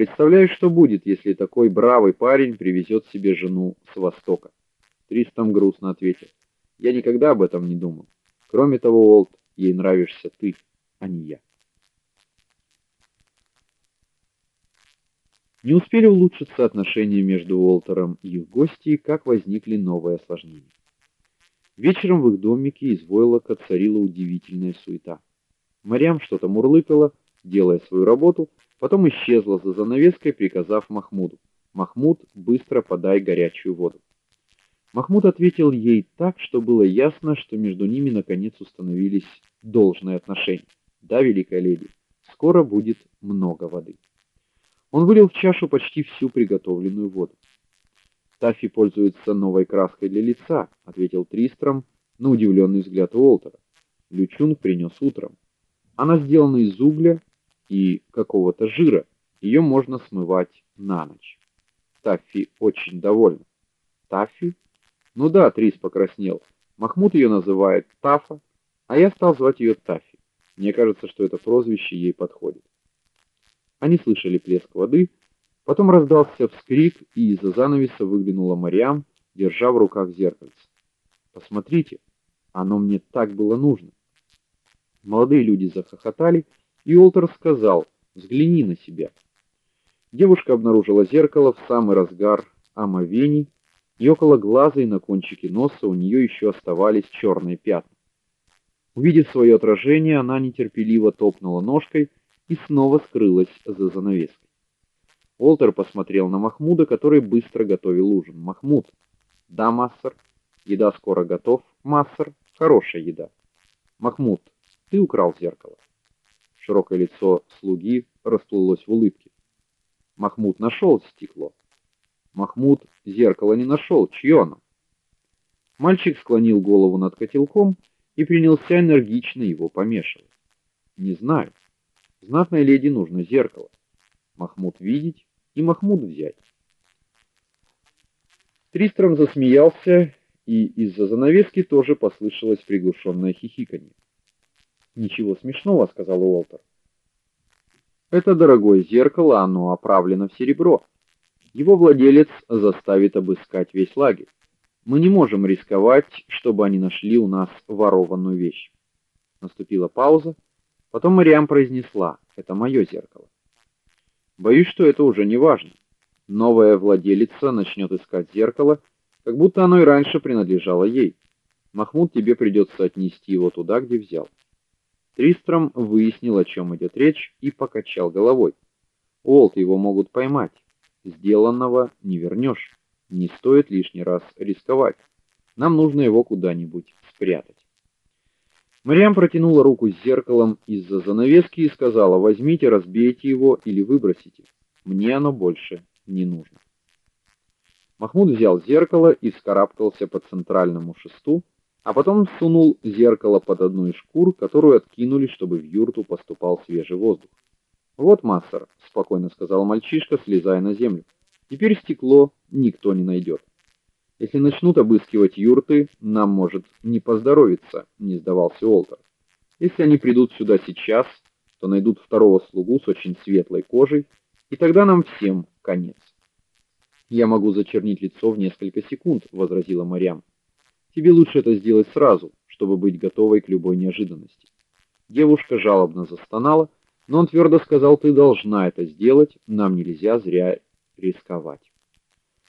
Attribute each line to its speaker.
Speaker 1: Представляю, что будет, если такой бравый парень привезет себе жену с востока. Тристом грустно ответил: "Я никогда об этом не думал. Кроме того, Уолт, ей нравишься ты, а не я". Не успели улучшиться отношения между Уолтером и их гостьей, как возникли новые осложнения. Вечером в их домике из войлока царила удивительная суета. Марьям что-то мурлыкала, делая свою работу, потом исчезла за занавеской, приказав Махмуду: "Махмуд, быстро подай горячую воду". Махмуд ответил ей так, что было ясно, что между ними наконец установились должные отношения. "Да, великая леди, скоро будет много воды". Он вылил в чашу почти всю приготовленную воду. Таффи пользуется новой краской для лица, ответил Тристром на удивленный взгляд Уолтера. Лючунг принес утром. Она сделана из угля и какого-то жира. Ее можно смывать на ночь. Таффи очень довольна. Таффи? Ну да, Трис покраснел. Махмуд ее называет Тафа, а я стал звать ее Таффи. Мне кажется, что это прозвище ей подходит. Они слышали плеск воды, потом раздался вскрик, и из-за занавеса выглянула Марьям, держа в руках зеркальце. Посмотрите, оно мне так было нужно. Молодые люди захохотали, и Олтер сказал: "Взгляни на себя". Девушка обнаружила зеркало в самый разгар омовений, и около глаза и на кончике носа у нее еще оставались черные пятна. Увидев свое отражение, она нетерпеливо топнула ножкой и снова скрылась за занавеской. Олтер посмотрел на Махмуда, который быстро готовил ужин. Махмуд: "Да, массер. Еда скоро готов. Массер, хорошая еда. Махмуд, ты украл зеркало". Широкое лицо слуги расплылось в улыбке. Махмуд нашел стекло. Махмуд зеркало не нашел. Чье оно? Мальчик склонил голову над котелком и принялся энергично его помешивать. Не знаю. Знатной леди нужно зеркало. Махмуд видеть и Махмуд взять. Тристром засмеялся, и из-за занавески тоже послышалось приглушенное хихиканье. Ничего смешного, сказал Уолтер. Это дорогое зеркало, оно оправлено в серебро. Его владелец заставит обыскать весь лагерь. Мы не можем рисковать, чтобы они нашли у нас ворованную вещь. Наступила пауза. Потом Мариам произнесла: "Это мое зеркало". Боюсь, что это уже не важно. Новая владелица начнет искать зеркало, как будто оно и раньше принадлежало ей. Махмуд, тебе придется отнести его туда, где взял. Тристром выяснил, о чем идет речь, и покачал головой. Олд его могут поймать. Сделанного не вернешь. Не стоит лишний раз рисковать. Нам нужно его куда-нибудь спрятать. Мариам протянула руку с зеркалом из-за занавески и сказала: "Возьмите, разбейте его или выбросите. Мне оно больше не нужно". Махмуд взял зеркало и вскарабкался по центральному шесту, а потом сунул зеркало под одну из шкур, которую откинули, чтобы в юрту поступал свежий воздух. "Вот, массер", спокойно сказал мальчишка, слезая на землю. "Теперь стекло никто не найдет. Если начнут обыскивать юрты, нам может не поздоровиться, не сдавался Олтер. Если они придут сюда сейчас, то найдут второго слугу с очень светлой кожей, и тогда нам всем конец. Я могу зачернить лицо в несколько секунд, возразила Марьям. Тебе лучше это сделать сразу, чтобы быть готовой к любой неожиданности. Девушка жалобно застонала, но он твердо сказал: "Ты должна это сделать, нам нельзя зря рисковать".